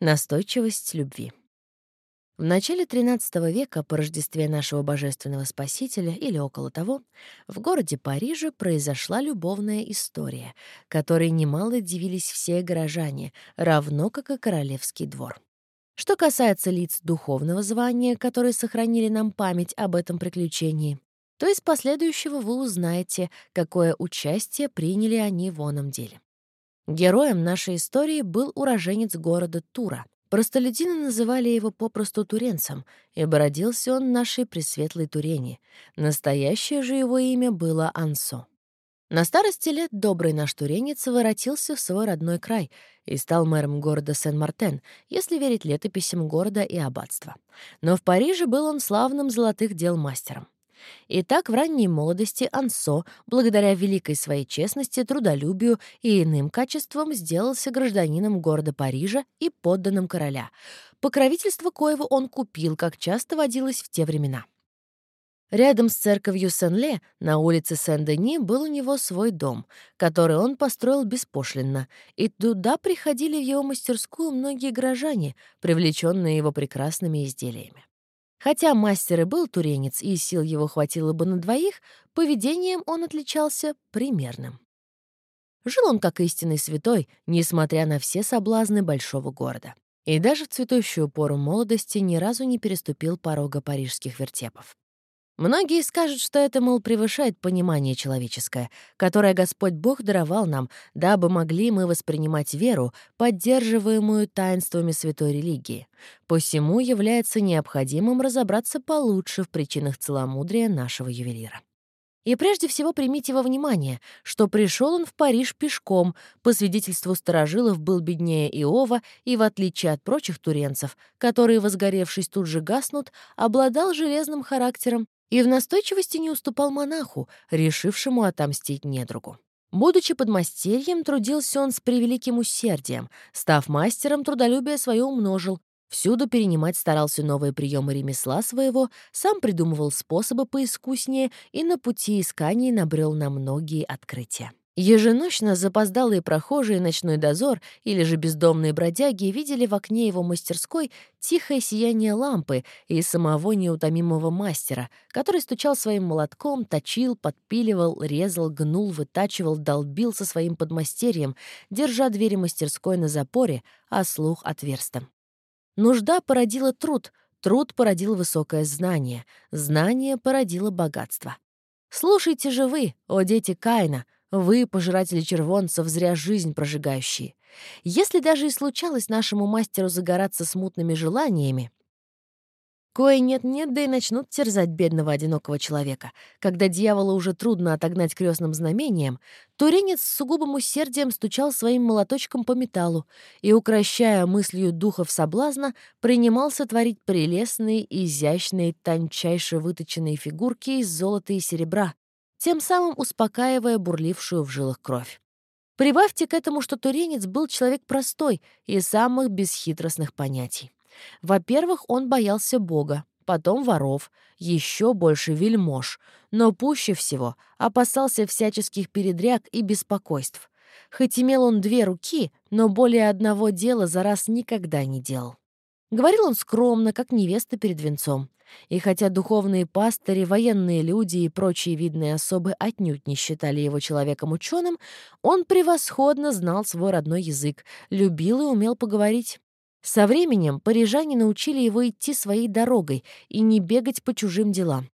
Настойчивость любви. В начале XIII века, по Рождестве нашего Божественного Спасителя или около того, в городе Париже произошла любовная история, которой немало дивились все горожане, равно как и королевский двор. Что касается лиц духовного звания, которые сохранили нам память об этом приключении, то из последующего вы узнаете, какое участие приняли они в оном деле. Героем нашей истории был уроженец города Тура. Простолюдины называли его попросту туренцем, ибо родился он нашей пресветлой Турене. Настоящее же его имя было Ансо. На старости лет добрый наш туренец воротился в свой родной край и стал мэром города Сен-Мартен, если верить летописям города и аббатства. Но в Париже был он славным золотых дел мастером. И так в ранней молодости Ансо, благодаря великой своей честности, трудолюбию и иным качествам, сделался гражданином города Парижа и подданным короля. Покровительство коего он купил, как часто водилось в те времена. Рядом с церковью Сен-Ле на улице Сен-Дени был у него свой дом, который он построил беспошлинно, и туда приходили в его мастерскую многие горожане, привлеченные его прекрасными изделиями. Хотя мастер и был туренец, и сил его хватило бы на двоих, поведением он отличался примерным. Жил он как истинный святой, несмотря на все соблазны большого города. И даже в цветущую пору молодости ни разу не переступил порога парижских вертепов. Многие скажут, что это, мол, превышает понимание человеческое, которое Господь Бог даровал нам, дабы могли мы воспринимать веру, поддерживаемую таинствами святой религии. Посему является необходимым разобраться получше в причинах целомудрия нашего ювелира. И прежде всего примите во внимание, что пришел он в Париж пешком, по свидетельству старожилов был беднее Иова и, в отличие от прочих туренцев, которые, возгоревшись, тут же гаснут, обладал железным характером и в настойчивости не уступал монаху, решившему отомстить недругу. Будучи подмастерьем, трудился он с превеликим усердием. Став мастером, трудолюбие свое умножил. Всюду перенимать старался новые приемы ремесла своего, сам придумывал способы поискуснее и на пути исканий набрел на многие открытия. Еженочно запоздалые прохожие ночной дозор или же бездомные бродяги видели в окне его мастерской тихое сияние лампы и самого неутомимого мастера, который стучал своим молотком, точил, подпиливал, резал, гнул, вытачивал, долбил со своим подмастерьем, держа двери мастерской на запоре, а слух отверстым. Нужда породила труд, труд породил высокое знание, знание породило богатство. Слушайте же вы, о дети Каина, вы, пожиратели червонцев, зря жизнь прожигающие. Если даже и случалось нашему мастеру загораться смутными желаниями, кое нет-нет, да и начнут терзать бедного одинокого человека. Когда дьявола уже трудно отогнать крестным знамением, туренец с сугубым усердием стучал своим молоточком по металлу и, укращая мыслью духов соблазна, принимался творить прелестные, изящные, тончайше выточенные фигурки из золота и серебра, тем самым успокаивая бурлившую в жилах кровь. Прибавьте к этому, что туренец был человек простой и самых бесхитростных понятий. Во-первых, он боялся Бога, потом воров, еще больше вельмож, но пуще всего опасался всяческих передряг и беспокойств. Хоть имел он две руки, но более одного дела за раз никогда не делал. Говорил он скромно, как невеста перед венцом. И хотя духовные пастыри, военные люди и прочие видные особы отнюдь не считали его человеком ученым, он превосходно знал свой родной язык, любил и умел поговорить. Со временем парижане научили его идти своей дорогой и не бегать по чужим делам.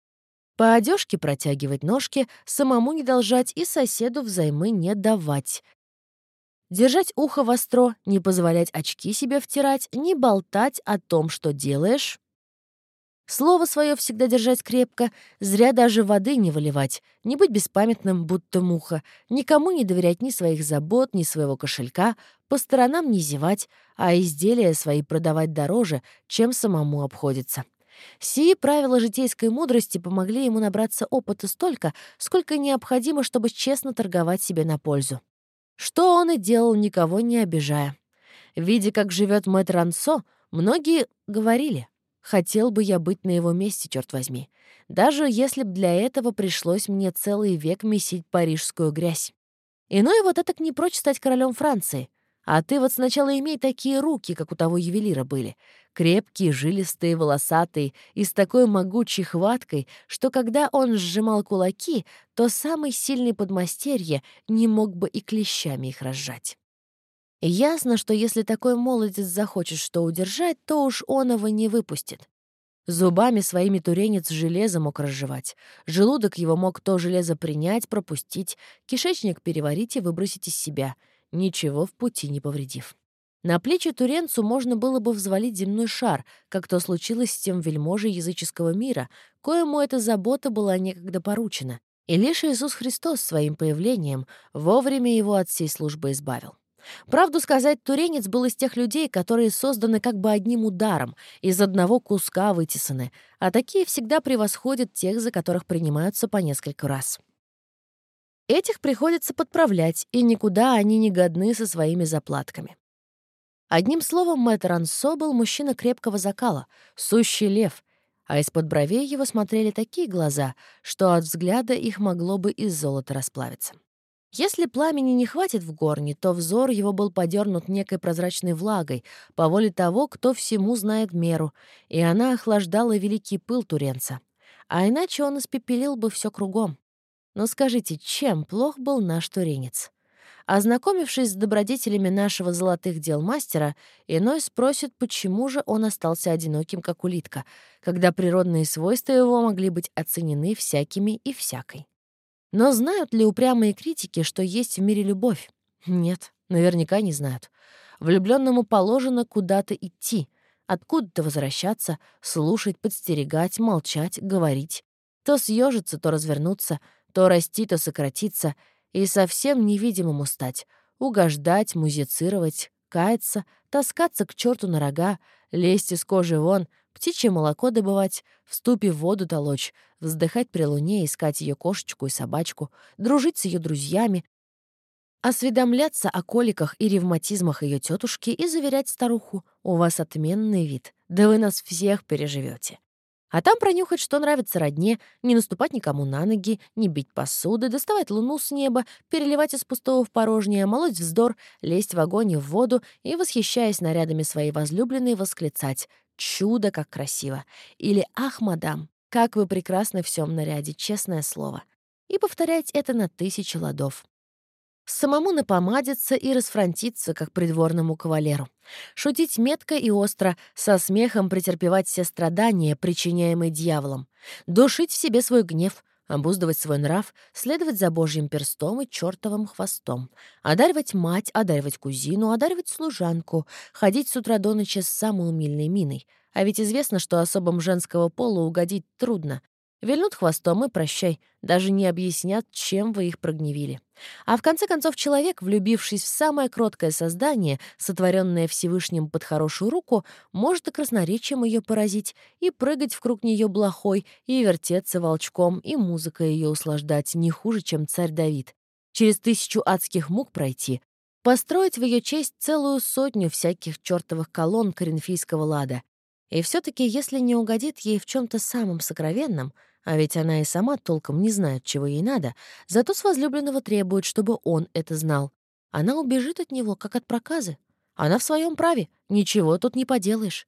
По одежке протягивать ножки, самому не должать и соседу взаймы не давать. Держать ухо востро, не позволять очки себе втирать, не болтать о том, что делаешь, Слово свое всегда держать крепко, зря даже воды не выливать, не быть беспамятным, будто муха, никому не доверять ни своих забот, ни своего кошелька, по сторонам не зевать, а изделия свои продавать дороже, чем самому обходится. Сии правила житейской мудрости помогли ему набраться опыта столько, сколько необходимо, чтобы честно торговать себе на пользу. Что он и делал, никого не обижая. Видя, как живет мэтр Ансо, многие говорили — Хотел бы я быть на его месте, черт возьми. Даже если б для этого пришлось мне целый век месить парижскую грязь. Иной вот это не прочь стать королем Франции. А ты вот сначала имей такие руки, как у того ювелира были. Крепкие, жилистые, волосатые и с такой могучей хваткой, что когда он сжимал кулаки, то самый сильный подмастерье не мог бы и клещами их разжать. Ясно, что если такой молодец захочет что удержать, то уж он его не выпустит. Зубами своими туренец железо мог разжевать. Желудок его мог то железо принять, пропустить, кишечник переварить и выбросить из себя — ничего в пути не повредив. На плечи Туренцу можно было бы взвалить земной шар, как то случилось с тем вельможей языческого мира, коему эта забота была некогда поручена. И лишь Иисус Христос своим появлением вовремя его от всей службы избавил. Правду сказать, Туренец был из тех людей, которые созданы как бы одним ударом, из одного куска вытесаны, а такие всегда превосходят тех, за которых принимаются по несколько раз. Этих приходится подправлять, и никуда они не годны со своими заплатками. Одним словом, мэтр Ансо был мужчина крепкого закала, сущий лев, а из-под бровей его смотрели такие глаза, что от взгляда их могло бы из золота расплавиться. Если пламени не хватит в горне, то взор его был подернут некой прозрачной влагой по воле того, кто всему знает меру, и она охлаждала великий пыл Туренца. А иначе он испепелил бы все кругом. Но скажите, чем плох был наш туренец? Ознакомившись с добродетелями нашего золотых дел мастера, иной спросит, почему же он остался одиноким, как улитка, когда природные свойства его могли быть оценены всякими и всякой. Но знают ли упрямые критики, что есть в мире любовь? Нет, наверняка не знают. Влюбленному положено куда-то идти, откуда-то возвращаться, слушать, подстерегать, молчать, говорить. То съежиться, то развернуться — то расти, то сократиться, и совсем невидимому стать, угождать, музицировать, каяться, таскаться к черту на рога, лезть из кожи вон, птичье молоко добывать, в ступе воду толочь, вздыхать при луне, искать ее кошечку и собачку, дружить с ее друзьями, осведомляться о коликах и ревматизмах ее тетушки и заверять старуху, у вас отменный вид, да вы нас всех переживете. А там пронюхать, что нравится родне, не наступать никому на ноги, не бить посуды, доставать луну с неба, переливать из пустого в порожнее, молоть вздор, лезть в огонь и в воду и, восхищаясь нарядами своей возлюбленной, восклицать «Чудо, как красиво!» или «Ах, мадам, как вы прекрасны в всем наряде, честное слово!» и повторять это на тысячи ладов самому напомадиться и расфронтиться, как придворному кавалеру. Шутить метко и остро, со смехом претерпевать все страдания, причиняемые дьяволом. Душить в себе свой гнев, обуздывать свой нрав, следовать за божьим перстом и чертовым хвостом, одаривать мать, одаривать кузину, одаривать служанку, ходить с утра до ночи с самой умильной миной. А ведь известно, что особам женского пола угодить трудно, Вильнут хвостом и прощай, даже не объяснят, чем вы их прогневили. А в конце концов человек, влюбившись в самое кроткое создание, сотворенное Всевышним под хорошую руку, может и красноречием ее поразить, и прыгать в круг нее блохой, и вертеться волчком, и музыка ее услаждать не хуже, чем царь Давид. Через тысячу адских мук пройти, построить в ее честь целую сотню всяких чертовых колонн коринфийского лада. И все таки если не угодит ей в чем то самом сокровенном — а ведь она и сама толком не знает, чего ей надо, зато с возлюбленного требует, чтобы он это знал. Она убежит от него, как от проказы. Она в своем праве, ничего тут не поделаешь.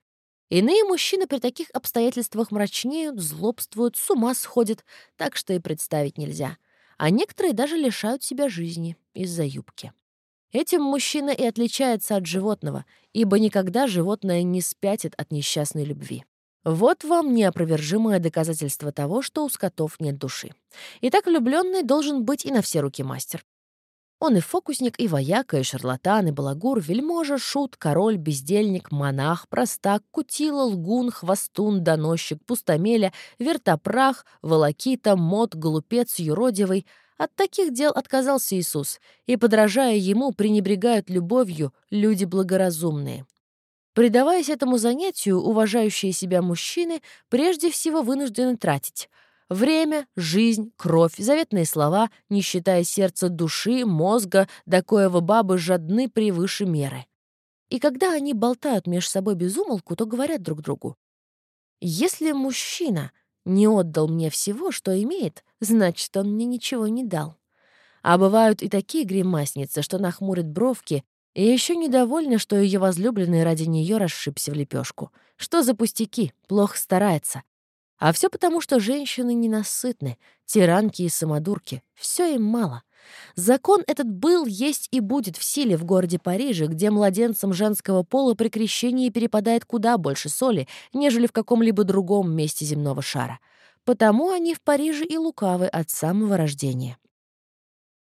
Иные мужчины при таких обстоятельствах мрачнеют, злобствуют, с ума сходят, так что и представить нельзя. А некоторые даже лишают себя жизни из-за юбки. Этим мужчина и отличается от животного, ибо никогда животное не спятит от несчастной любви. Вот вам неопровержимое доказательство того, что у скотов нет души. Итак, влюбленный должен быть и на все руки мастер. Он и фокусник, и вояка, и шарлатан, и балагур, вельможа, шут, король, бездельник, монах, простак, кутила, лгун, хвостун, доносчик, пустомеля, вертопрах, волокита, мод, глупец, юродивый. От таких дел отказался Иисус, и, подражая ему, пренебрегают любовью люди благоразумные. Предаваясь этому занятию, уважающие себя мужчины прежде всего вынуждены тратить время, жизнь, кровь, заветные слова, не считая сердца души, мозга, до коего бабы жадны превыше меры. И когда они болтают между собой без умолку, то говорят друг другу. «Если мужчина не отдал мне всего, что имеет, значит, он мне ничего не дал». А бывают и такие гримасницы, что нахмурят бровки И еще недовольна, что ее возлюбленный ради нее расшибся в лепешку. Что за пустяки? Плохо старается. А все потому, что женщины ненасытны, тиранки и самодурки. Все им мало. Закон этот был, есть и будет в силе в городе Париже, где младенцам женского пола при крещении перепадает куда больше соли, нежели в каком-либо другом месте земного шара. Потому они в Париже и лукавы от самого рождения.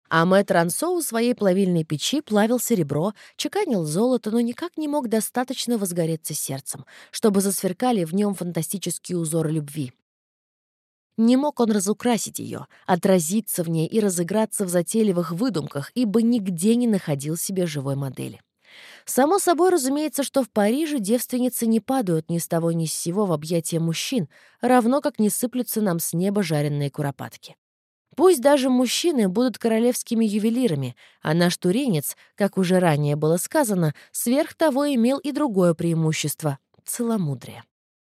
А мэтр Ансо у своей плавильной печи плавил серебро, чеканил золото, но никак не мог достаточно возгореться сердцем, чтобы засверкали в нем фантастические узоры любви. Не мог он разукрасить ее, отразиться в ней и разыграться в затейливых выдумках, ибо нигде не находил себе живой модели. Само собой разумеется, что в Париже девственницы не падают ни с того ни с сего в объятия мужчин, равно как не сыплются нам с неба жареные куропатки. Пусть даже мужчины будут королевскими ювелирами, а наш туренец, как уже ранее было сказано, сверх того имел и другое преимущество — целомудрие.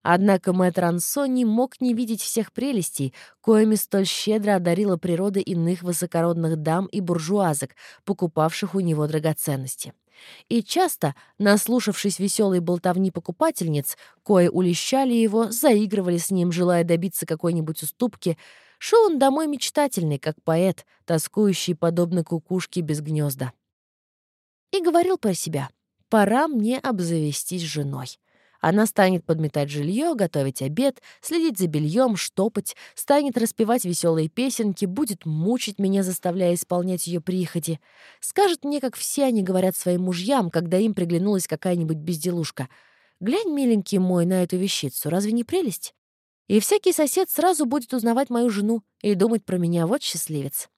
Однако мэтр Ансо не мог не видеть всех прелестей, коими столь щедро одарила природа иных высокородных дам и буржуазок, покупавших у него драгоценности. И часто, наслушавшись веселой болтовни покупательниц, кои улещали его, заигрывали с ним, желая добиться какой-нибудь уступки, шел он домой мечтательный, как поэт, тоскующий подобно кукушке без гнезда. И говорил про себя, «Пора мне обзавестись женой». Она станет подметать жилье, готовить обед, следить за бельем, штопать, станет распевать веселые песенки, будет мучить меня, заставляя исполнять ее прихоти. Скажет мне, как все они говорят своим мужьям, когда им приглянулась какая-нибудь безделушка. «Глянь, миленький мой, на эту вещицу, разве не прелесть?» И всякий сосед сразу будет узнавать мою жену и думать про меня, вот счастливец.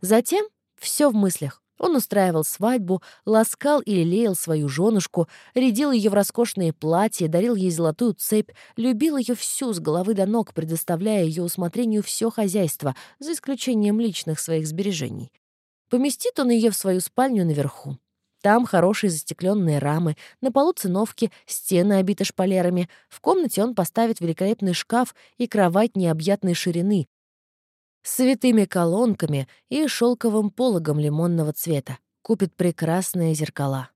Затем все в мыслях. Он устраивал свадьбу, ласкал и лелеял свою женушку, рядил ее в роскошные платья, дарил ей золотую цепь, любил ее всю с головы до ног, предоставляя ее усмотрению все хозяйство, за исключением личных своих сбережений. Поместит он ее в свою спальню наверху. Там хорошие застекленные рамы, на полу циновки, стены обиты шпалерами. В комнате он поставит великолепный шкаф и кровать необъятной ширины, с святыми колонками и шелковым пологом лимонного цвета. Купит прекрасные зеркала.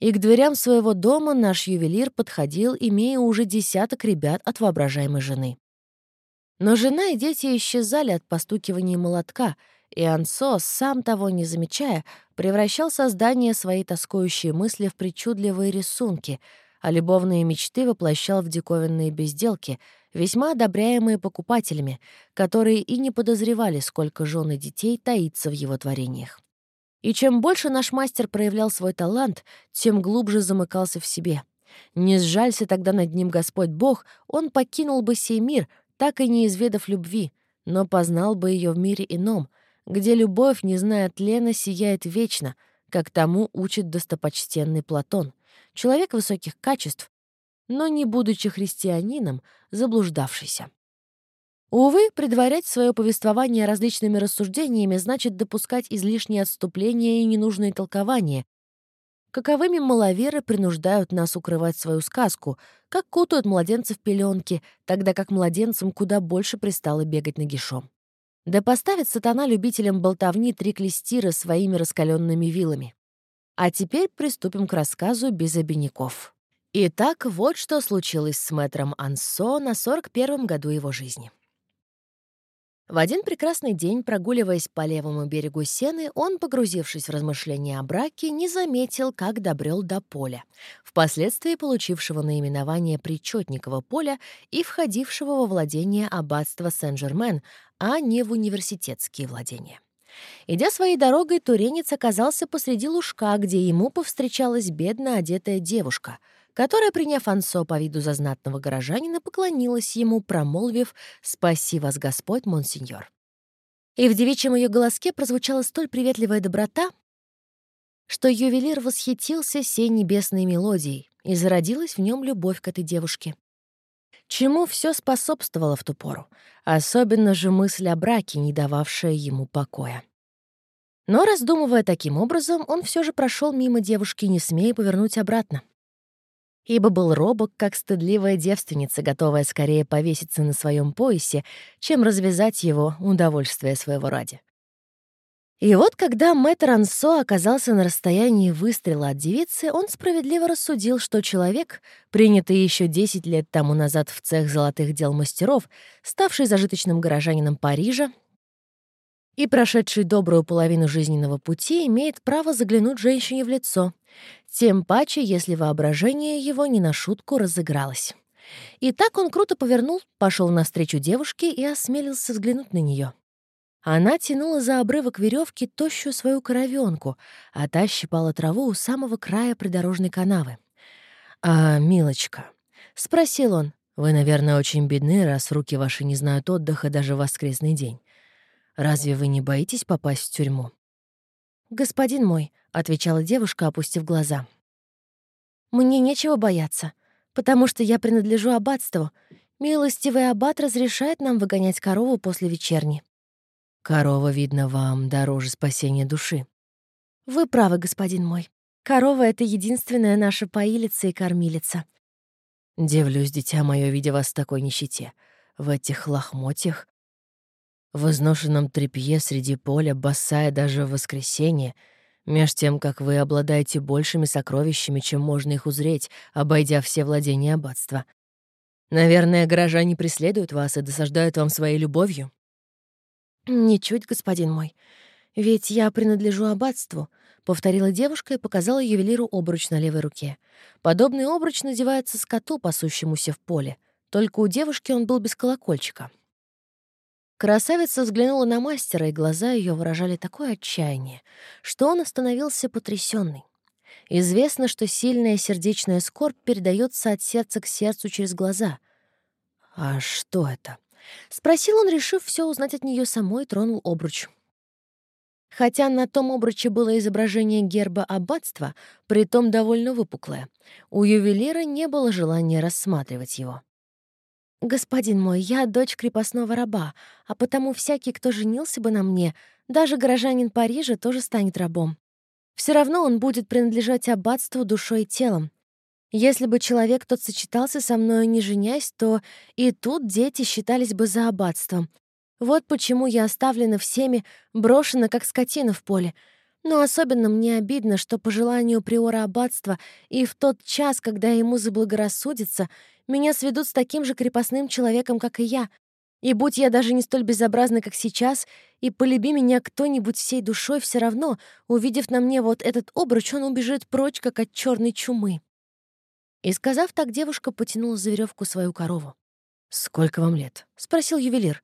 И к дверям своего дома наш ювелир подходил, имея уже десяток ребят от воображаемой жены. Но жена и дети исчезали от постукивания молотка, и Ансо, сам того не замечая, превращал создание своей тоскующей мысли в причудливые рисунки, а любовные мечты воплощал в диковинные безделки — весьма одобряемые покупателями, которые и не подозревали, сколько жен и детей таится в его творениях. И чем больше наш мастер проявлял свой талант, тем глубже замыкался в себе. Не сжалься тогда над ним Господь Бог, он покинул бы сей мир, так и не изведав любви, но познал бы ее в мире ином, где любовь, не зная тлена, сияет вечно, как тому учит достопочтенный Платон. Человек высоких качеств, но не будучи христианином, заблуждавшийся. Увы, предварять свое повествование различными рассуждениями значит допускать излишние отступления и ненужные толкования, каковыми маловеры принуждают нас укрывать свою сказку, как кутают младенцев в пеленки, тогда как младенцам куда больше пристало бегать нагишом. Да поставит сатана любителям болтовни три клестира своими раскаленными вилами. А теперь приступим к рассказу без обиняков. Итак, вот что случилось с мэтром Ансо на 41-м году его жизни. В один прекрасный день, прогуливаясь по левому берегу Сены, он, погрузившись в размышления о браке, не заметил, как добрел до поля, впоследствии получившего наименование Причетникова поля и входившего во владение аббатства Сен-Жермен, а не в университетские владения. Идя своей дорогой, туренец оказался посреди лужка, где ему повстречалась бедно одетая девушка — которая, приняв Ансо по виду за горожанина, поклонилась ему, промолвив «Спаси вас, Господь, монсеньор». И в девичьем ее голоске прозвучала столь приветливая доброта, что ювелир восхитился сей небесной мелодией, и зародилась в нем любовь к этой девушке. Чему все способствовало в ту пору, особенно же мысль о браке, не дававшая ему покоя. Но, раздумывая таким образом, он все же прошел мимо девушки, не смея повернуть обратно ибо был робок, как стыдливая девственница, готовая скорее повеситься на своем поясе, чем развязать его удовольствие своего ради. И вот когда мэтр Ансо оказался на расстоянии выстрела от девицы, он справедливо рассудил, что человек, принятый еще 10 лет тому назад в цех золотых дел мастеров, ставший зажиточным горожанином Парижа и прошедший добрую половину жизненного пути, имеет право заглянуть женщине в лицо, тем паче, если воображение его не на шутку разыгралось. И так он круто повернул, пошел навстречу девушке и осмелился взглянуть на нее. Она тянула за обрывок веревки тощую свою коровенку, а та щипала траву у самого края придорожной канавы. «А, милочка», — спросил он, — «вы, наверное, очень бедны, раз руки ваши не знают отдыха даже в воскресный день. Разве вы не боитесь попасть в тюрьму?» «Господин мой», — отвечала девушка, опустив глаза, — «мне нечего бояться, потому что я принадлежу аббатству. Милостивый аббат разрешает нам выгонять корову после вечерни». Корова, видно, вам дороже спасения души. Вы правы, господин мой. Корова — это единственная наша поилица и кормилица. Дивлюсь, дитя мое, видя вас в такой нищете. В этих лохмотьях, в изношенном тряпье среди поля, босая даже в воскресенье, меж тем, как вы обладаете большими сокровищами, чем можно их узреть, обойдя все владения аббатства. Наверное, горожане преследуют вас и досаждают вам своей любовью. «Ничуть, господин мой. Ведь я принадлежу аббатству», — повторила девушка и показала ювелиру обруч на левой руке. Подобный обруч надевается скоту, пасущемуся в поле. Только у девушки он был без колокольчика. Красавица взглянула на мастера, и глаза ее выражали такое отчаяние, что он остановился потрясенный. Известно, что сильная сердечная скорбь передается от сердца к сердцу через глаза. А что это? Спросил он, решив все узнать от нее самой, тронул обруч. Хотя на том обруче было изображение герба аббатства, притом довольно выпуклое, у ювелира не было желания рассматривать его. «Господин мой, я дочь крепостного раба, а потому всякий, кто женился бы на мне, даже горожанин Парижа, тоже станет рабом. Все равно он будет принадлежать аббатству душой и телом. Если бы человек тот сочетался со мной, не женясь, то и тут дети считались бы за аббатством. Вот почему я оставлена всеми, брошена, как скотина в поле. Но особенно мне обидно, что по желанию приора аббатства и в тот час, когда ему заблагорассудится, меня сведут с таким же крепостным человеком, как и я. И будь я даже не столь безобразна, как сейчас, и полюби меня кто-нибудь всей душой, все равно, увидев на мне вот этот обруч, он убежит прочь, как от черной чумы. И, сказав так, девушка потянула за веревку свою корову. «Сколько вам лет?» — спросил ювелир.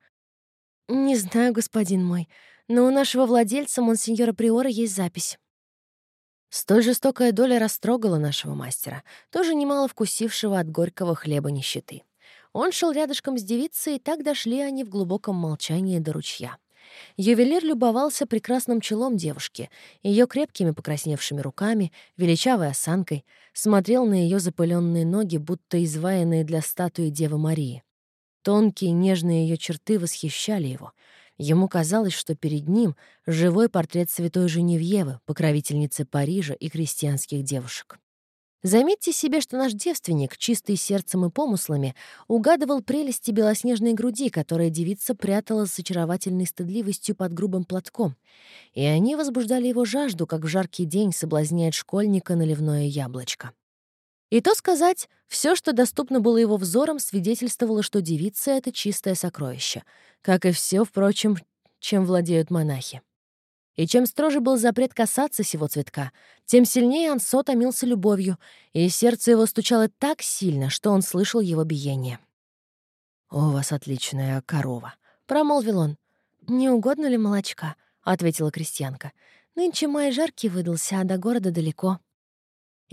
«Не знаю, господин мой, но у нашего владельца, монсеньора Приора, есть запись». Столь жестокая доля растрогала нашего мастера, тоже немало вкусившего от горького хлеба нищеты. Он шел рядышком с девицей, и так дошли они в глубоком молчании до ручья. Ювелир любовался прекрасным челом девушки, ее крепкими покрасневшими руками, величавой осанкой, смотрел на ее запыленные ноги, будто изваянные для статуи Девы Марии. Тонкие нежные ее черты восхищали его. Ему казалось, что перед ним живой портрет святой Женевьевы, покровительницы Парижа и крестьянских девушек. Заметьте себе, что наш девственник, чистый сердцем и помыслами, угадывал прелести белоснежной груди, которая девица прятала с очаровательной стыдливостью под грубым платком, и они возбуждали его жажду, как в жаркий день соблазняет школьника наливное яблочко. И то сказать, все, что доступно было его взором, свидетельствовало, что девица — это чистое сокровище, как и все, впрочем, чем владеют монахи. И чем строже был запрет касаться сего цветка, тем сильнее Ансо томился любовью, и сердце его стучало так сильно, что он слышал его биение. «У вас отличная корова», — промолвил он. «Не угодно ли молочка?» — ответила крестьянка. «Нынче май жаркий выдался, а до города далеко».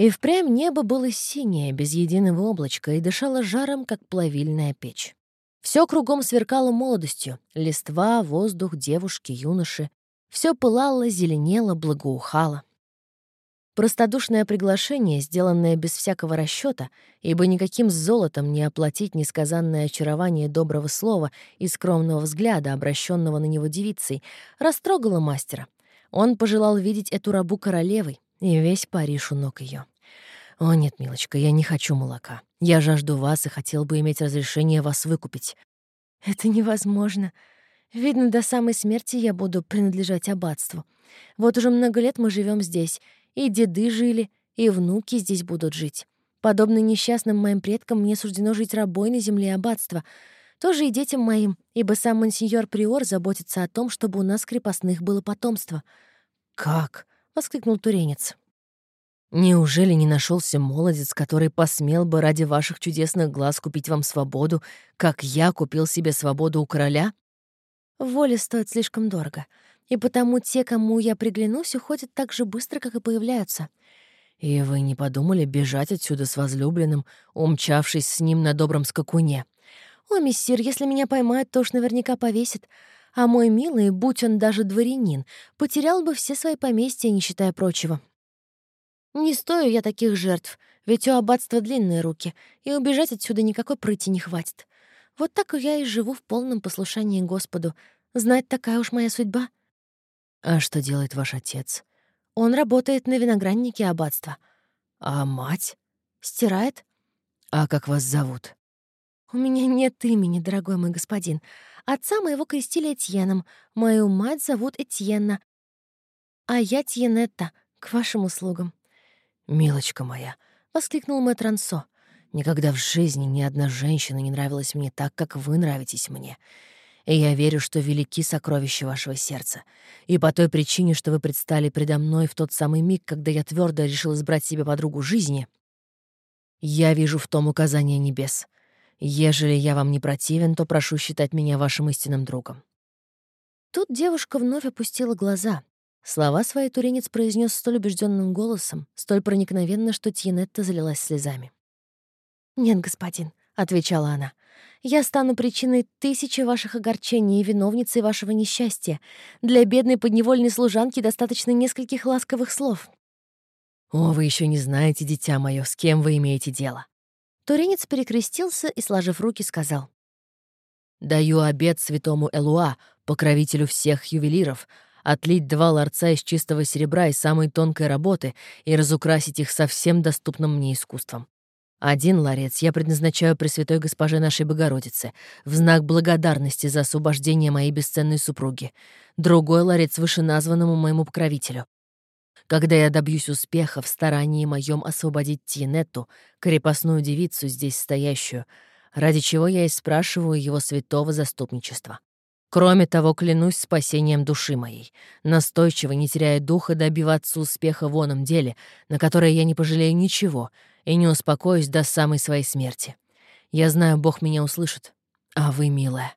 И впрямь небо было синее, без единого облачка, и дышало жаром, как плавильная печь. Все кругом сверкало молодостью — листва, воздух, девушки, юноши. Все пылало, зеленело, благоухало. Простодушное приглашение, сделанное без всякого расчета, ибо никаким золотом не оплатить несказанное очарование доброго слова и скромного взгляда, обращенного на него девицей, растрогало мастера. Он пожелал видеть эту рабу королевой, и весь Париж у ног ее. «О нет, милочка, я не хочу молока. Я жажду вас и хотел бы иметь разрешение вас выкупить». «Это невозможно. Видно, до самой смерти я буду принадлежать аббатству. Вот уже много лет мы живем здесь. И деды жили, и внуки здесь будут жить. Подобно несчастным моим предкам, мне суждено жить рабой на земле аббатства. Тоже и детям моим, ибо сам монсеньор Приор заботится о том, чтобы у нас крепостных было потомство». «Как?» — воскликнул туренец. «Неужели не нашелся молодец, который посмел бы ради ваших чудесных глаз купить вам свободу, как я купил себе свободу у короля?» «Воля стоит слишком дорого, и потому те, кому я приглянусь, уходят так же быстро, как и появляются. «И вы не подумали бежать отсюда с возлюбленным, умчавшись с ним на добром скакуне?» «О, мессир, если меня поймают, то уж наверняка повесят. А мой милый, будь он даже дворянин, потерял бы все свои поместья, не считая прочего. Не стою я таких жертв, ведь у аббатства длинные руки, и убежать отсюда никакой прыти не хватит. Вот так я и живу в полном послушании Господу. Знать такая уж моя судьба». «А что делает ваш отец?» Он работает на винограднике аббатства. А мать? Стирает. А как вас зовут? У меня нет имени, дорогой мой господин. Отца моего крестили Этьеном. Мою мать зовут Этьенна. А я Тьенетта, к вашим услугам. «Милочка моя!» — воскликнул мэтр Ансо. «Никогда в жизни ни одна женщина не нравилась мне так, как вы нравитесь мне и я верю, что велики сокровища вашего сердца. И по той причине, что вы предстали предо мной в тот самый миг, когда я твердо решил избрать себе подругу жизни, я вижу в том указание небес. Ежели я вам не противен, то прошу считать меня вашим истинным другом». Тут девушка вновь опустила глаза. Слова свои туренец произнес столь убежденным голосом, столь проникновенно, что Тьенетта залилась слезами. «Нет, господин», — отвечала она, я стану причиной тысячи ваших огорчений и виновницей вашего несчастья. Для бедной подневольной служанки достаточно нескольких ласковых слов». «О, вы еще не знаете, дитя мое, с кем вы имеете дело». Туренец перекрестился и, сложив руки, сказал. «Даю обед святому Элуа, покровителю всех ювелиров, отлить два ларца из чистого серебра и самой тонкой работы и разукрасить их совсем доступным мне искусством. Один ларец я предназначаю Пресвятой Госпоже нашей Богородице в знак благодарности за освобождение моей бесценной супруги. Другой ларец вышеназванному моему покровителю. Когда я добьюсь успеха в старании моем освободить Тинетту, крепостную девицу, здесь стоящую, ради чего я и спрашиваю его святого заступничества. Кроме того, клянусь спасением души моей, настойчиво, не теряя духа, добиваться успеха в оном деле, на которое я не пожалею ничего — и не успокоюсь до самой своей смерти. Я знаю, Бог меня услышит, а вы, милая.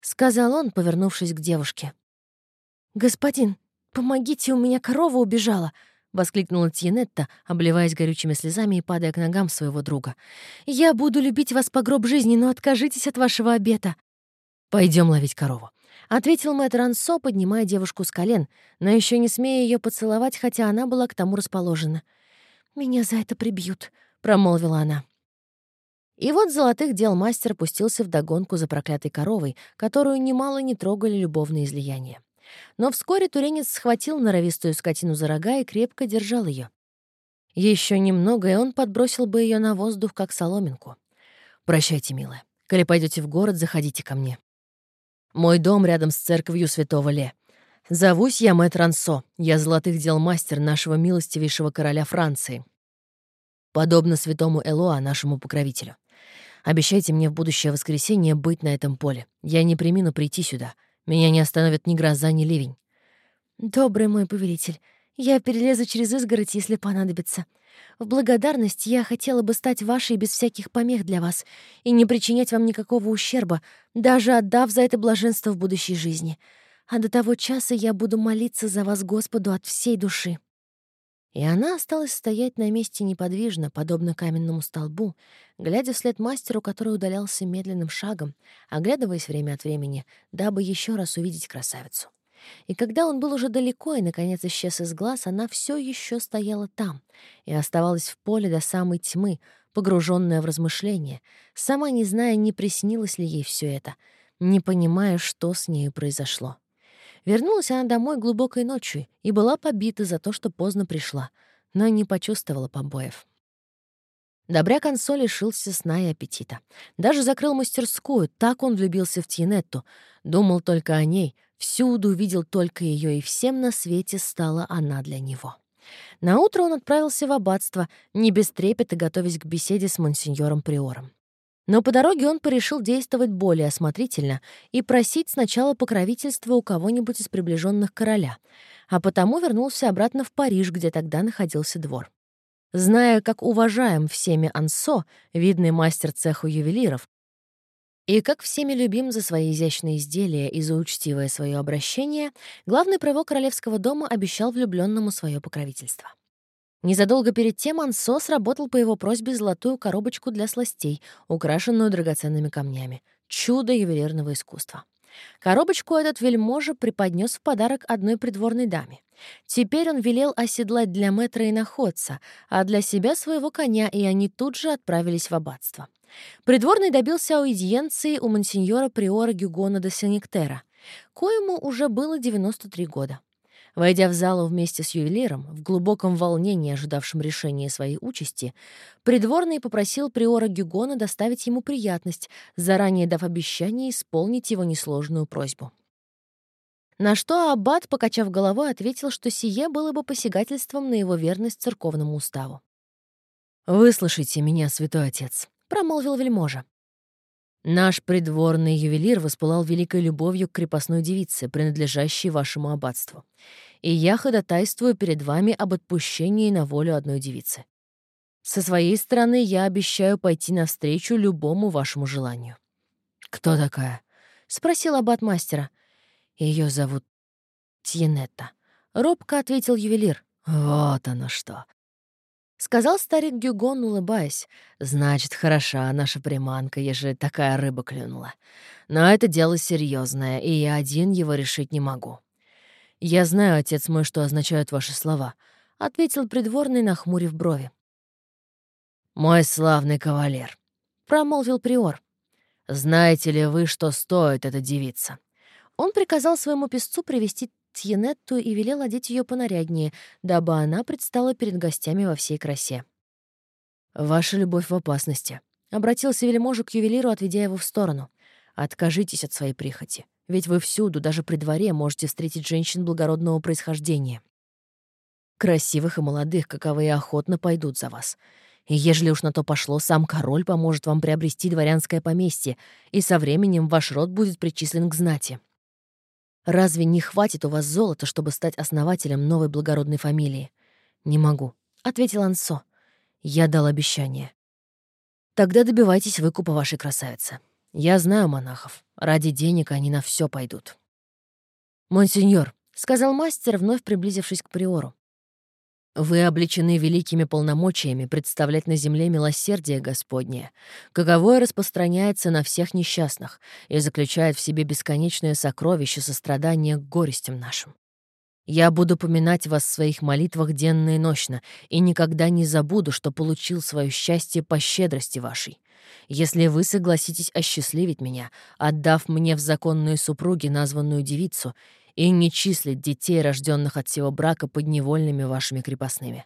Сказал он, повернувшись к девушке. «Господин, помогите, у меня корова убежала!» — воскликнула Тьенетта, обливаясь горючими слезами и падая к ногам своего друга. «Я буду любить вас по гроб жизни, но откажитесь от вашего обета». Пойдем ловить корову», — ответил мэтр Ансо, поднимая девушку с колен, но еще не смея ее поцеловать, хотя она была к тому расположена. «Меня за это прибьют», — промолвила она. И вот золотых дел мастер пустился в догонку за проклятой коровой, которую немало не трогали любовные излияния. Но вскоре туренец схватил норовистую скотину за рога и крепко держал ее. Еще немного, и он подбросил бы ее на воздух, как соломинку. «Прощайте, милая. Коли пойдете в город, заходите ко мне. Мой дом рядом с церковью святого Ле. Зовусь я Мэтт Рансо, я золотых дел мастер нашего милостивейшего короля Франции. Подобно святому Элоа, нашему покровителю. Обещайте мне в будущее воскресенье быть на этом поле. Я не примину прийти сюда. Меня не остановит ни гроза, ни ливень. Добрый мой повелитель, я перелезу через изгородь, если понадобится. В благодарность я хотела бы стать вашей без всяких помех для вас и не причинять вам никакого ущерба, даже отдав за это блаженство в будущей жизни а до того часа я буду молиться за вас Господу от всей души». И она осталась стоять на месте неподвижно, подобно каменному столбу, глядя вслед мастеру, который удалялся медленным шагом, оглядываясь время от времени, дабы еще раз увидеть красавицу. И когда он был уже далеко и, наконец, исчез из глаз, она все еще стояла там и оставалась в поле до самой тьмы, погруженная в размышления, сама не зная, не приснилось ли ей все это, не понимая, что с нею произошло. Вернулась она домой глубокой ночью и была побита за то, что поздно пришла, но не почувствовала побоев. Добряк Ансо лишился сна и аппетита. Даже закрыл мастерскую, так он влюбился в Тьенетту. Думал только о ней, всюду видел только ее, и всем на свете стала она для него. Наутро он отправился в аббатство, не без трепета готовясь к беседе с монсеньором Приором. Но по дороге он порешил действовать более осмотрительно и просить сначала покровительства у кого-нибудь из приближенных короля, а потому вернулся обратно в Париж, где тогда находился двор. Зная, как уважаем всеми Ансо, видный мастер цеху ювелиров, и как всеми любим за свои изящные изделия и за учтивое свое обращение, главный право королевского дома обещал влюбленному свое покровительство. Незадолго перед тем Ансо сработал по его просьбе золотую коробочку для сластей, украшенную драгоценными камнями. Чудо ювелирного искусства. Коробочку этот вельможа преподнес в подарок одной придворной даме. Теперь он велел оседлать для мэтра и находца, а для себя своего коня, и они тут же отправились в аббатство. Придворный добился аудиенции у монсеньора Приора Гюгона де Сенектера, коему уже было 93 года. Войдя в залу вместе с ювелиром, в глубоком волнении, ожидавшем решения своей участи, придворный попросил приора Гюгона доставить ему приятность, заранее дав обещание исполнить его несложную просьбу. На что аббат, покачав головой, ответил, что сие было бы посягательством на его верность церковному уставу. «Выслушайте меня, святой отец», — промолвил вельможа. «Наш придворный ювелир воспылал великой любовью к крепостной девице, принадлежащей вашему аббатству и я ходатайствую перед вами об отпущении на волю одной девицы. Со своей стороны я обещаю пойти навстречу любому вашему желанию». «Кто такая?» — спросил аббат мастера. Ее зовут Тьенетта. Робко ответил ювелир. «Вот оно что!» — сказал старик Гюгон, улыбаясь. «Значит, хороша наша приманка, ежели такая рыба клюнула. Но это дело серьезное, и я один его решить не могу. «Я знаю, отец мой, что означают ваши слова», — ответил придворный, нахмурив брови. «Мой славный кавалер», — промолвил приор. «Знаете ли вы, что стоит эта девица?» Он приказал своему песцу привести Тьенетту и велел одеть ее понаряднее, дабы она предстала перед гостями во всей красе. «Ваша любовь в опасности», — обратился вельможа к ювелиру, отведя его в сторону. «Откажитесь от своей прихоти. Ведь вы всюду, даже при дворе, можете встретить женщин благородного происхождения. Красивых и молодых, каковые охотно пойдут за вас. И ежели уж на то пошло, сам король поможет вам приобрести дворянское поместье, и со временем ваш род будет причислен к знати. Разве не хватит у вас золота, чтобы стать основателем новой благородной фамилии? Не могу, — ответил Ансо. Я дал обещание. Тогда добивайтесь выкупа вашей красавицы. Я знаю монахов. Ради денег они на все пойдут. «Монсеньор», — сказал мастер, вновь приблизившись к приору, «вы обличены великими полномочиями представлять на земле милосердие Господнее, каковое распространяется на всех несчастных и заключает в себе бесконечное сокровище сострадания к горестям нашим. Я буду поминать вас в своих молитвах денно и ночно, и никогда не забуду, что получил свое счастье по щедрости вашей. Если вы согласитесь осчастливить меня, отдав мне в законные супруги названную девицу, и не числить детей, рожденных от всего брака, подневольными вашими крепостными.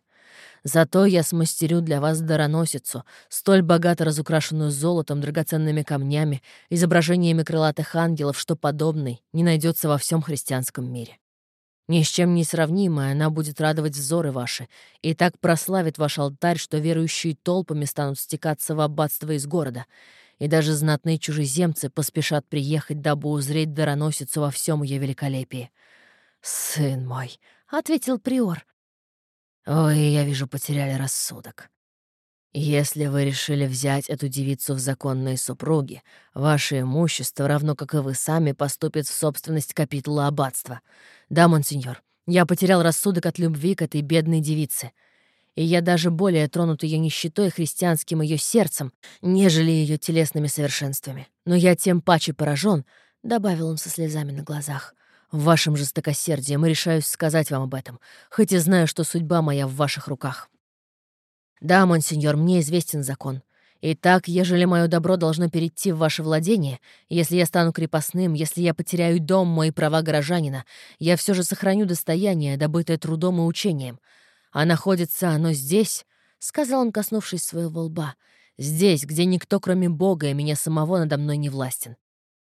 Зато я смастерю для вас дароносицу, столь богато разукрашенную золотом, драгоценными камнями, изображениями крылатых ангелов, что подобный не найдется во всем христианском мире. Ни с чем не сравнимая, она будет радовать взоры ваши, и так прославит ваш алтарь, что верующие толпами станут стекаться в аббатство из города, и даже знатные чужеземцы поспешат приехать, дабы узреть дароносицу во всем ее великолепии. «Сын мой», — ответил приор, — «Ой, я вижу, потеряли рассудок. Если вы решили взять эту девицу в законные супруги, ваше имущество, равно как и вы сами, поступит в собственность капитула аббатства. Да, монсеньор, я потерял рассудок от любви к этой бедной девице. И я даже более тронут ее нищетой христианским ее сердцем, нежели ее телесными совершенствами. Но я тем паче поражен, — добавил он со слезами на глазах. В вашем жестокосердии мы решаюсь сказать вам об этом, хоть и знаю, что судьба моя в ваших руках. «Да, монсеньор, мне известен закон. Итак, ежели мое добро должно перейти в ваше владение, если я стану крепостным, если я потеряю дом мой и права горожанина, я все же сохраню достояние, добытое трудом и учением. А находится оно здесь, сказал он, коснувшись своего лба. «Здесь, где никто, кроме Бога и меня самого, надо мной не властен.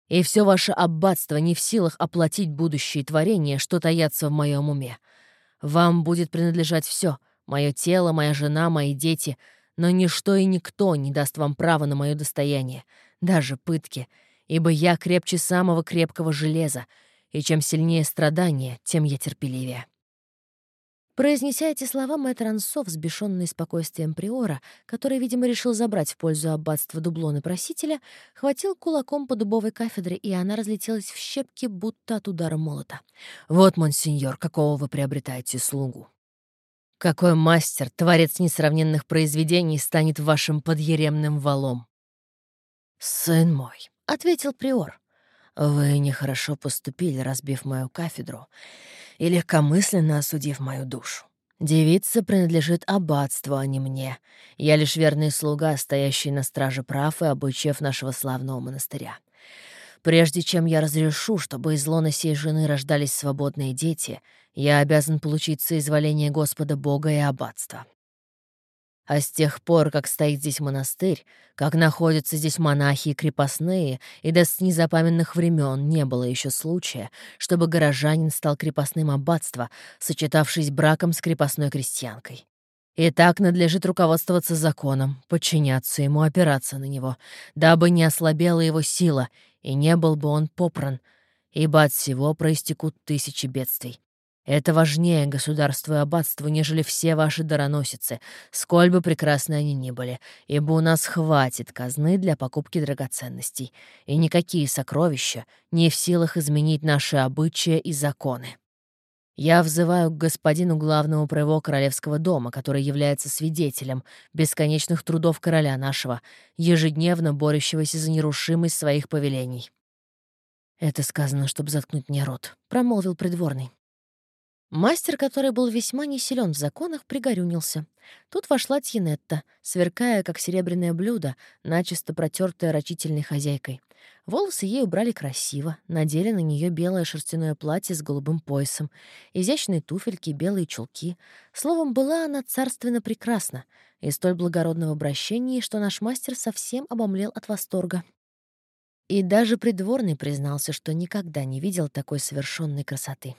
И все ваше аббатство не в силах оплатить будущие творения, что таятся в моем уме. Вам будет принадлежать все — мое тело, моя жена, мои дети, но ничто и никто не даст вам права на мое достояние, даже пытки, ибо я крепче самого крепкого железа, и чем сильнее страдания, тем я терпеливее». Произнеся эти слова, мэтр Ансо, взбешенный спокойствием приора, который, видимо, решил забрать в пользу аббатства дублоны просителя, хватил кулаком по дубовой кафедре, и она разлетелась в щепки, будто от удара молота. «Вот, монсеньор, какого вы приобретаете слугу!» «Какой мастер, творец несравненных произведений, станет вашим подъеремным валом!» «Сын мой», — ответил приор, — «вы нехорошо поступили, разбив мою кафедру, и легкомысленно осудив мою душу. Девица принадлежит аббатству, а не мне. Я лишь верный слуга, стоящий на страже прав и обычаев нашего славного монастыря. Прежде чем я разрешу, чтобы из лона сей жены рождались свободные дети, я обязан получить соизволение Господа Бога и аббатства. А с тех пор, как стоит здесь монастырь, как находятся здесь монахи и крепостные, и до с незапамятных времен не было еще случая, чтобы горожанин стал крепостным аббатства, сочетавшись браком с крепостной крестьянкой. И так надлежит руководствоваться законом, подчиняться ему, опираться на него, дабы не ослабела его сила, и не был бы он попран, ибо от всего проистекут тысячи бедствий. Это важнее государству и аббатству, нежели все ваши дароносицы, сколь бы прекрасны они ни были, ибо у нас хватит казны для покупки драгоценностей, и никакие сокровища не в силах изменить наши обычаи и законы. Я взываю к господину главному правого королевского дома, который является свидетелем бесконечных трудов короля нашего, ежедневно борющегося за нерушимость своих повелений. «Это сказано, чтобы заткнуть мне рот», — промолвил придворный. Мастер, который был весьма не силен в законах, пригорюнился. Тут вошла Тьенетта, сверкая, как серебряное блюдо, начисто протертая рачительной хозяйкой. Волосы ей убрали красиво, надели на нее белое шерстяное платье с голубым поясом, изящные туфельки, белые чулки. Словом, была она царственно прекрасна и столь благородного обращения, что наш мастер совсем обомлел от восторга. И даже придворный признался, что никогда не видел такой совершенной красоты.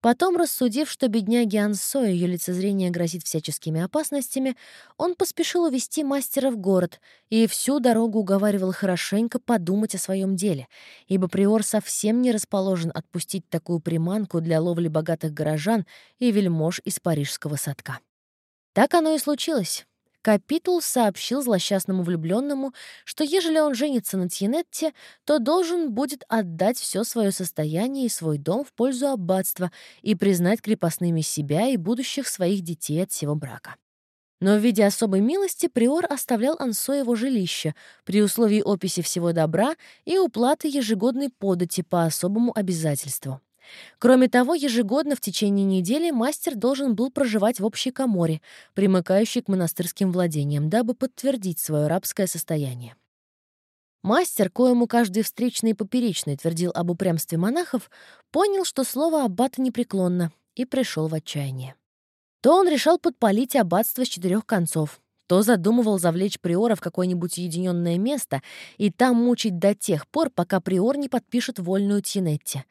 Потом, рассудив, что бедняге Ансо ее лицезрение грозит всяческими опасностями, он поспешил увести мастера в город и всю дорогу уговаривал хорошенько подумать о своем деле, ибо приор совсем не расположен отпустить такую приманку для ловли богатых горожан и вельмож из парижского садка. Так оно и случилось. Капитул сообщил злосчастному влюбленному, что ежели он женится на Тьенетте, то должен будет отдать все свое состояние и свой дом в пользу аббатства и признать крепостными себя и будущих своих детей от всего брака. Но в виде особой милости приор оставлял Ансо его жилище при условии описи всего добра и уплаты ежегодной подати по особому обязательству. Кроме того, ежегодно в течение недели мастер должен был проживать в общей коморе, примыкающей к монастырским владениям, дабы подтвердить свое рабское состояние. Мастер, коему каждый встречный и поперечный твердил об упрямстве монахов, понял, что слово аббата непреклонно, и пришел в отчаяние. То он решал подпалить аббатство с четырех концов, то задумывал завлечь приора в какое-нибудь уединенное место и там мучить до тех пор, пока приор не подпишет вольную Тинетти.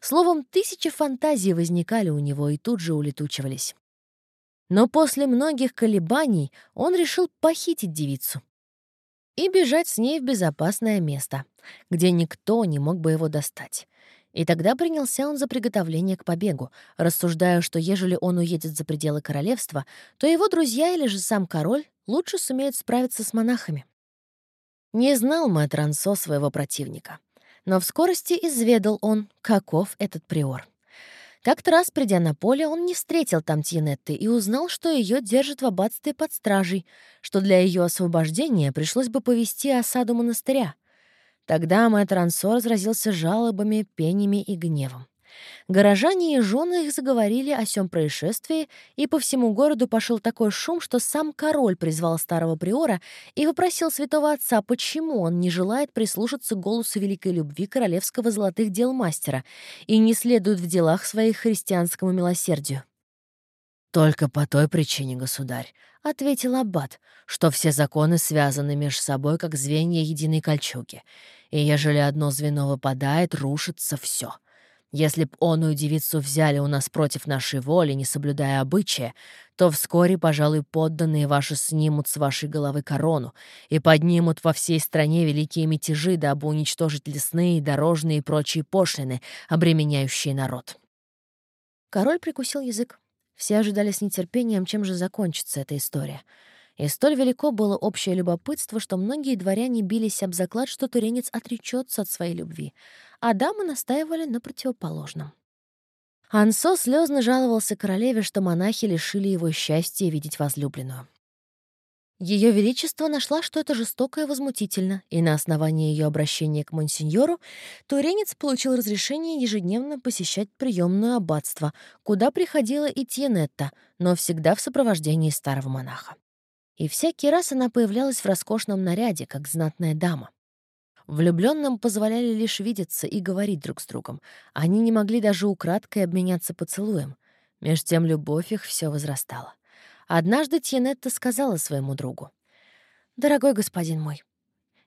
Словом, тысячи фантазий возникали у него и тут же улетучивались. Но после многих колебаний он решил похитить девицу и бежать с ней в безопасное место, где никто не мог бы его достать. И тогда принялся он за приготовление к побегу, рассуждая, что ежели он уедет за пределы королевства, то его друзья или же сам король лучше сумеют справиться с монахами. Не знал мэтр Ансо своего противника, но в скорости изведал он, каков этот приор. Как-то раз, придя на поле, он не встретил там Тьенетты и узнал, что ее держат в аббатстве под стражей, что для ее освобождения пришлось бы повести осаду монастыря — Тогда мэтр Ансо разразился жалобами, пенями и гневом. Горожане и жены их заговорили о сём происшествии, и по всему городу пошел такой шум, что сам король призвал старого приора и вопросил святого отца, почему он не желает прислушаться голосу великой любви королевского золотых дел мастера и не следует в делах своих христианскому милосердию. «Только по той причине, государь», — ответил Аббат, «что все законы связаны между собой, как звенья единой кольчуги, и ежели одно звено выпадает, рушится все. Если б оную девицу взяли у нас против нашей воли, не соблюдая обычая, то вскоре, пожалуй, подданные ваши снимут с вашей головы корону и поднимут во всей стране великие мятежи, дабы уничтожить лесные, дорожные и прочие пошлины, обременяющие народ». Король прикусил язык. Все ожидали с нетерпением, чем же закончится эта история. И столь велико было общее любопытство, что многие дворяне бились об заклад, что туренец отречется от своей любви, а дамы настаивали на противоположном. Ансо слезно жаловался королеве, что монахи лишили его счастья видеть возлюбленную. Ее Величество нашла, что это жестоко и возмутительно, и на основании ее обращения к монсеньору Туренец получил разрешение ежедневно посещать приемную аббатство, куда приходила и Тьенетта, но всегда в сопровождении старого монаха. И всякий раз она появлялась в роскошном наряде, как знатная дама. Влюбленным позволяли лишь видеться и говорить друг с другом. Они не могли даже украдкой обменяться поцелуем. Меж тем любовь их все возрастала. Однажды Тьенетта сказала своему другу. «Дорогой господин мой,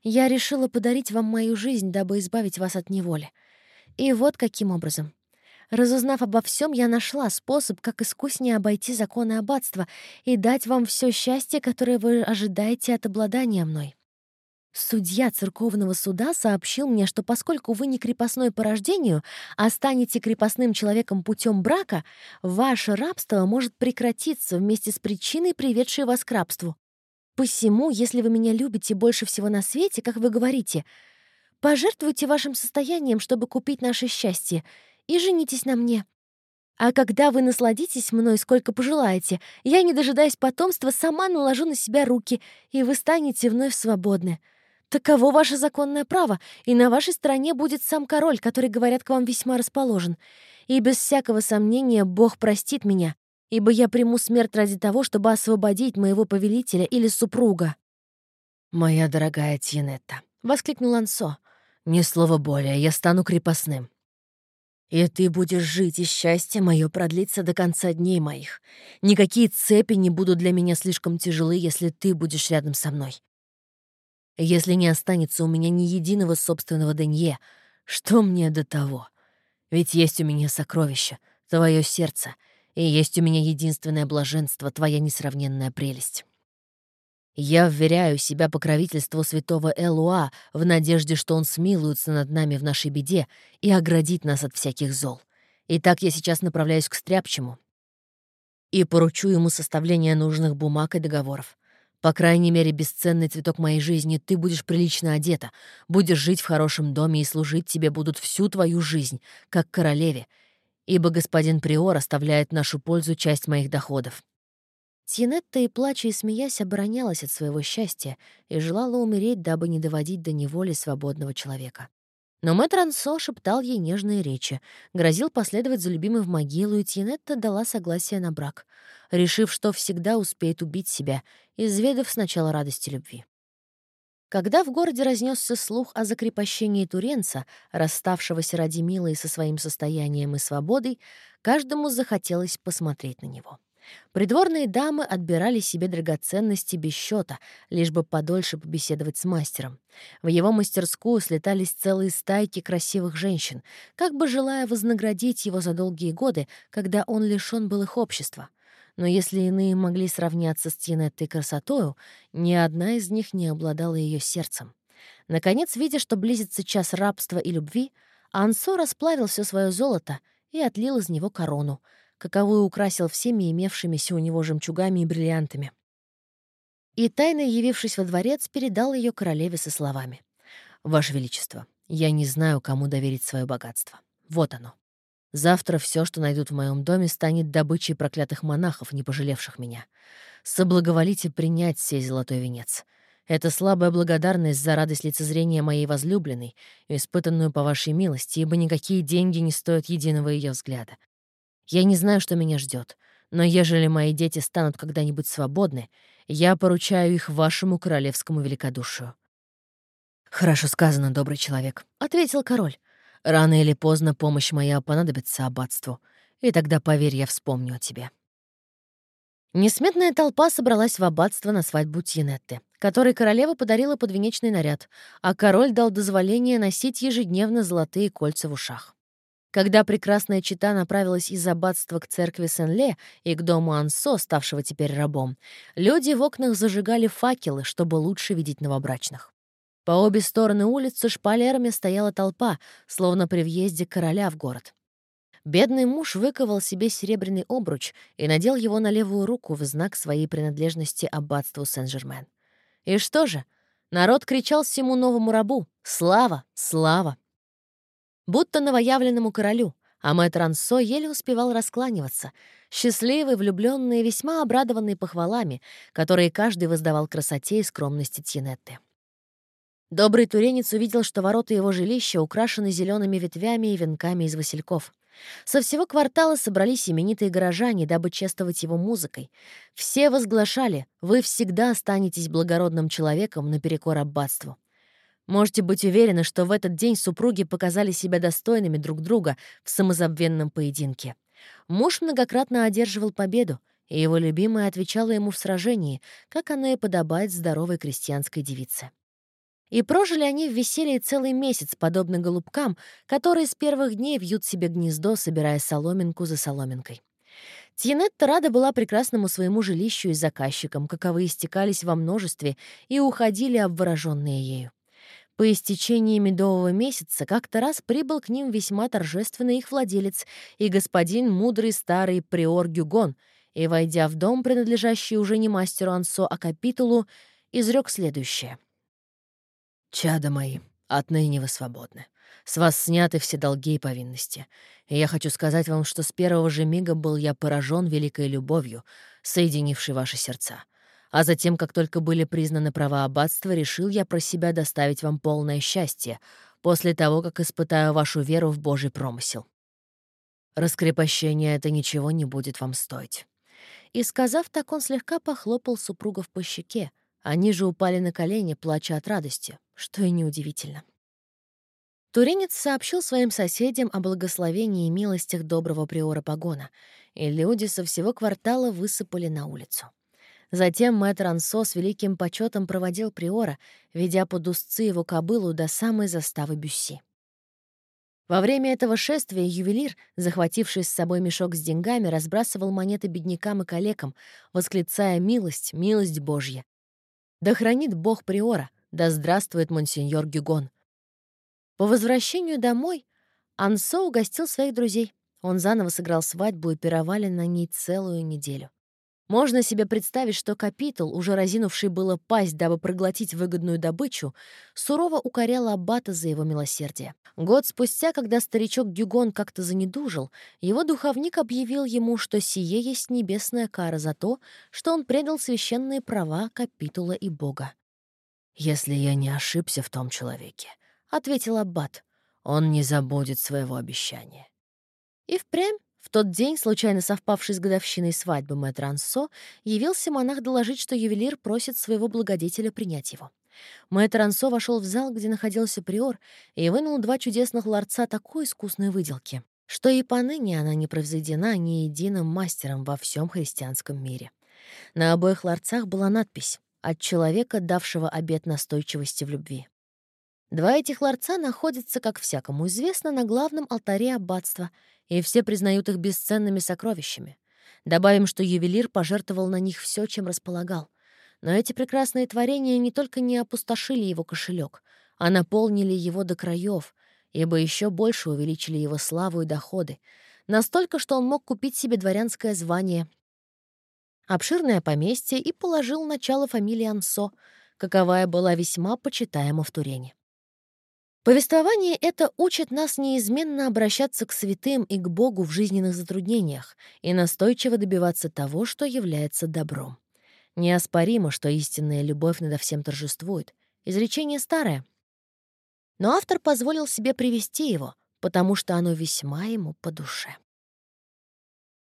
я решила подарить вам мою жизнь, дабы избавить вас от неволи. И вот каким образом. Разузнав обо всем, я нашла способ, как искуснее обойти законы аббатства и дать вам все счастье, которое вы ожидаете от обладания мной. Судья церковного суда сообщил мне, что поскольку вы не крепостной по рождению, а станете крепостным человеком путем брака, ваше рабство может прекратиться вместе с причиной, приведшей вас к рабству. Посему, если вы меня любите больше всего на свете, как вы говорите, пожертвуйте вашим состоянием, чтобы купить наше счастье, и женитесь на мне. А когда вы насладитесь мной сколько пожелаете, я, не дожидаясь потомства, сама наложу на себя руки, и вы станете вновь свободны. Таково ваше законное право, и на вашей стороне будет сам король, который, говорят, к вам весьма расположен. И без всякого сомнения Бог простит меня, ибо я приму смерть ради того, чтобы освободить моего повелителя или супруга». «Моя дорогая Тьенетта», — воскликнул Ансо, — «ни слова более, я стану крепостным». «И ты будешь жить, и счастье мое продлится до конца дней моих. Никакие цепи не будут для меня слишком тяжелы, если ты будешь рядом со мной. Если не останется у меня ни единого собственного Денье, что мне до того? Ведь есть у меня сокровище, твое сердце, и есть у меня единственное блаженство, твоя несравненная прелесть. Я вверяю себя покровительству святого Элуа в надежде, что он смилуется над нами в нашей беде и оградит нас от всяких зол. Итак, я сейчас направляюсь к Стряпчему и поручу ему составление нужных бумаг и договоров. По крайней мере, бесценный цветок моей жизни, ты будешь прилично одета, будешь жить в хорошем доме и служить тебе будут всю твою жизнь, как королеве, ибо господин Приор оставляет нашу пользу часть моих доходов». Тьенетта и плача и смеясь оборонялась от своего счастья и желала умереть, дабы не доводить до неволи свободного человека. Но мэтр Ансо шептал ей нежные речи, грозил последовать за любимой в могилу, и Тьенетта дала согласие на брак, решив, что всегда успеет убить себя, изведав сначала радости любви. Когда в городе разнесся слух о закрепощении Туренца, расставшегося ради милой со своим состоянием и свободой, каждому захотелось посмотреть на него. Придворные дамы отбирали себе драгоценности без счета, лишь бы подольше побеседовать с мастером. В его мастерскую слетались целые стайки красивых женщин, как бы желая вознаградить его за долгие годы, когда он лишён был их общества. Но если иные могли сравняться с Тинеттой красотою, ни одна из них не обладала ее сердцем. Наконец, видя, что близится час рабства и любви, Ансо расплавил все свое золото и отлил из него корону — каковую украсил всеми имевшимися у него жемчугами и бриллиантами. И, тайно явившись во дворец, передал ее королеве со словами. «Ваше Величество, я не знаю, кому доверить свое богатство. Вот оно. Завтра все, что найдут в моем доме, станет добычей проклятых монахов, не пожалевших меня. Соблаговолите принять сей золотой венец. Это слабая благодарность за радость лицезрения моей возлюбленной, испытанную по вашей милости, ибо никакие деньги не стоят единого ее взгляда. Я не знаю, что меня ждет, но ежели мои дети станут когда-нибудь свободны, я поручаю их вашему королевскому великодушию». «Хорошо сказано, добрый человек», — ответил король. «Рано или поздно помощь моя понадобится аббатству, и тогда, поверь, я вспомню о тебе». Несметная толпа собралась в аббатство на свадьбу Тьенетты, которой королева подарила подвенечный наряд, а король дал дозволение носить ежедневно золотые кольца в ушах. Когда прекрасная чита направилась из аббатства к церкви Сен-Ле и к дому Ансо, ставшего теперь рабом, люди в окнах зажигали факелы, чтобы лучше видеть новобрачных. По обе стороны улицы шпалерами стояла толпа, словно при въезде короля в город. Бедный муж выковал себе серебряный обруч и надел его на левую руку в знак своей принадлежности аббатству Сен-Жермен. И что же? Народ кричал всему новому рабу «Слава! Слава!» Будто новоявленному королю, а мэтр Ансо еле успевал раскланиваться, счастливый, влюбленный весьма обрадованный похвалами, которые каждый воздавал красоте и скромности Тинетты. Добрый туренец увидел, что ворота его жилища украшены зелеными ветвями и венками из васильков. Со всего квартала собрались именитые горожане, дабы чествовать его музыкой. Все возглашали «Вы всегда останетесь благородным человеком наперекор аббатству». Можете быть уверены, что в этот день супруги показали себя достойными друг друга в самозабвенном поединке. Муж многократно одерживал победу, и его любимая отвечала ему в сражении, как она и подобает здоровой крестьянской девице. И прожили они в веселье целый месяц, подобно голубкам, которые с первых дней вьют себе гнездо, собирая соломинку за соломинкой. Тьенетта рада была прекрасному своему жилищу и заказчикам, каковы истекались во множестве и уходили обвороженные ею. По истечении медового месяца как-то раз прибыл к ним весьма торжественный их владелец и господин мудрый старый приор Гюгон, и, войдя в дом, принадлежащий уже не мастеру Ансо, а капитулу, изрек следующее — «Чада мои, отныне вы свободны. С вас сняты все долги и повинности. И я хочу сказать вам, что с первого же мига был я поражен великой любовью, соединившей ваши сердца. А затем, как только были признаны права аббатства, решил я про себя доставить вам полное счастье, после того, как испытаю вашу веру в Божий промысел. Раскрепощение это ничего не будет вам стоить». И, сказав так, он слегка похлопал супругов по щеке, они же упали на колени, плача от радости, что и неудивительно. Туринец сообщил своим соседям о благословении и милостях доброго приора Погона, и люди со всего квартала высыпали на улицу. Затем мэтр Ансо с великим почетом проводил приора, ведя под узцы его кобылу до самой заставы Бюсси. Во время этого шествия ювелир, захвативший с собой мешок с деньгами, разбрасывал монеты беднякам и калекам, восклицая «Милость, милость Божья!» Да хранит бог Приора, да здравствует монсеньор Гюгон. По возвращению домой Ансо угостил своих друзей. Он заново сыграл свадьбу и пировали на ней целую неделю. Можно себе представить, что капитул, уже разинувший было пасть, дабы проглотить выгодную добычу, сурово укорял аббата за его милосердие. Год спустя, когда старичок Дюгон как-то занедужил, его духовник объявил ему, что сие есть небесная кара за то, что он предал священные права капитула и Бога. «Если я не ошибся в том человеке», — ответил аббат, — «он не забудет своего обещания». И впрямь тот день, случайно совпавший с годовщиной свадьбы мэтра Ансо, явился монах доложить, что ювелир просит своего благодетеля принять его. Мэтр Ансо вошел в зал, где находился приор, и вынул два чудесных ларца такой искусной выделки, что и поныне она не превзойдена ни единым мастером во всем христианском мире. На обоих ларцах была надпись «От человека, давшего обет настойчивости в любви». Два этих ларца находятся, как всякому известно, на главном алтаре аббатства — и все признают их бесценными сокровищами. Добавим, что ювелир пожертвовал на них все, чем располагал. Но эти прекрасные творения не только не опустошили его кошелек, а наполнили его до краев, ибо еще больше увеличили его славу и доходы, настолько, что он мог купить себе дворянское звание, обширное поместье и положил начало фамилии Ансо, каковая была весьма почитаема в Турене. Повествование это учит нас неизменно обращаться к святым и к Богу в жизненных затруднениях и настойчиво добиваться того, что является добром. Неоспоримо, что истинная любовь надо всем торжествует. Изречение старое. Но автор позволил себе привести его, потому что оно весьма ему по душе.